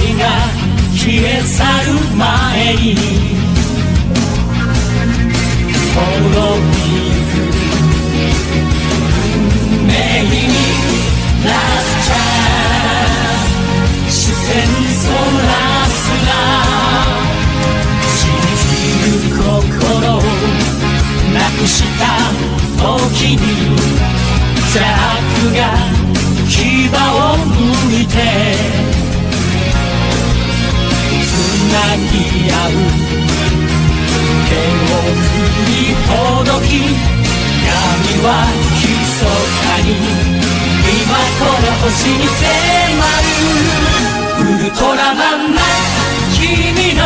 光が消え去る前に。滅びゆく運命にラスチャンス視線そらすな信じる心をなくした時に邪悪が牙をは密かに今この星に迫る。ウルトラマンマス君の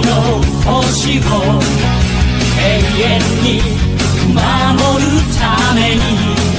の星を永遠に守るために。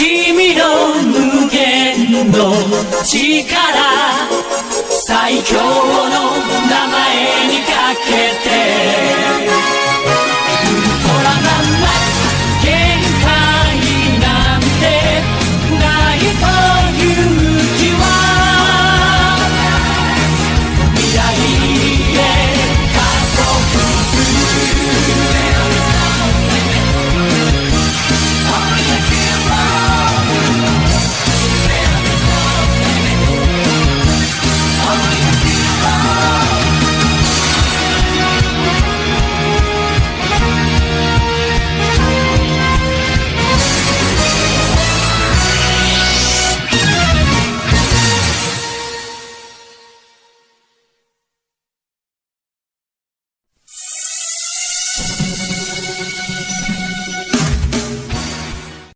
君の無限の力最強の名前にかけて。